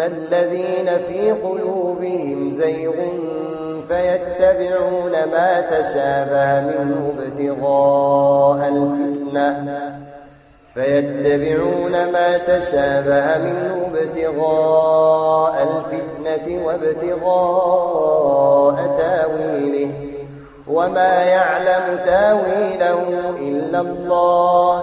الذين في قلوبهم زيغ فيتبعون ما تشابه منه ابتغاء الفتنة فيتبعون ما تشابه منه ابتغاء الفتنة وابتغاء تاويله وما يعلم تاويله إلا الله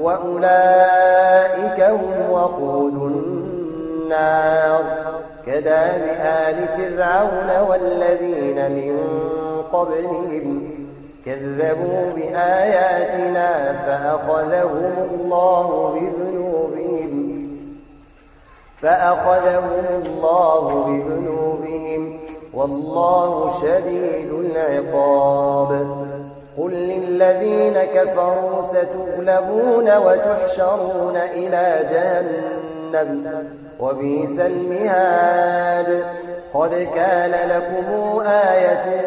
وأولئك هم وقود النار. كداب آل فرعون والذين من قبلهم كذبوا بآياتنا فأخذهم الله بذنوبهم. فأخذهم الله بذنوبهم. والله شديد العقاب. قل للذين كفروا ستغلبون وتحشرون إلى جهنم وبئس المهاد قد كان لكم آية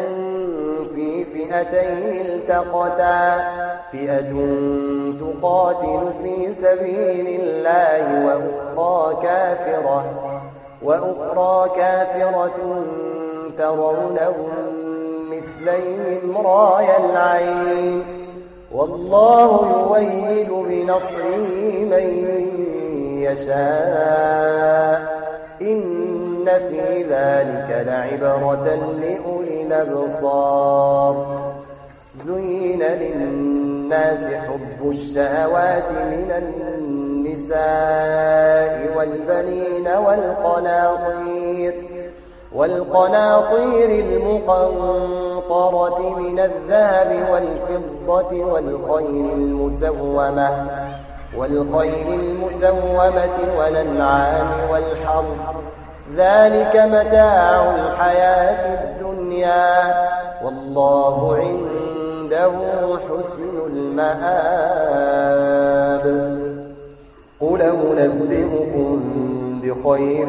في فئتين التقتا فئة تقاتل في سبيل الله وأخرى كافرة وأخرى كافرة ترونهم مثليهم راي العين. والله يويد بنصره من يشاء. إن في ذلك لعبرة لأولي الأبصار. زين للناس حب الشهوات من النساء والبنين والقناطير. والقناطير المقنطرة من الذهب والفضة والخيل المسومة والخيل المسومة والأنعام والحرث ذلك متاع الحياة الدنيا والله عنده حسن المآب. قل أنبئكم بخير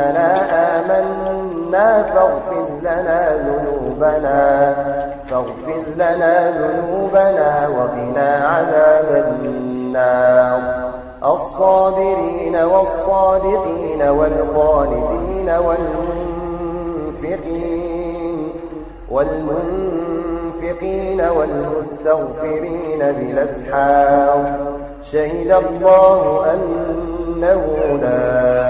إننا آمنا فاغفر لنا ذنوبنا فاغفر لنا ذنوبنا وقنا عذاب النار. الصابرين والصادقين والقانتين والمنفقين والمنفقين والمستغفرين بالأسحار شهد الله أنه لا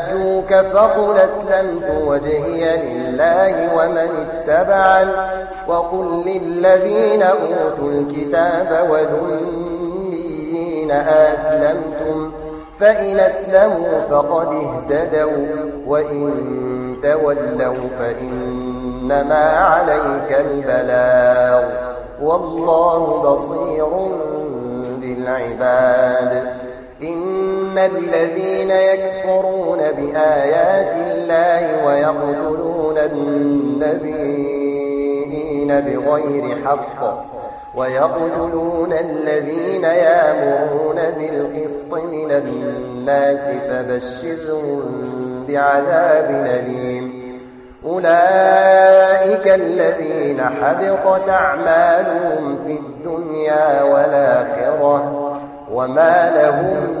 فقل أسلمت وجهي لله ومن اتبعن وقل للذين أوتوا الكتاب والأميين أسلمتم فإن أسلموا فقد اهتدوا وإن تولوا فإنما عليك البلاغ والله بصير بالعباد إن الذين يكفرون بآيات الله ويقتلون النبيين بغير حق ويقتلون الذين يامرون بالقسط من الناس فبشرهم بعذاب أليم أولئك الذين حبطت أعمالهم في الدنيا والآخرة وما لهم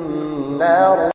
النار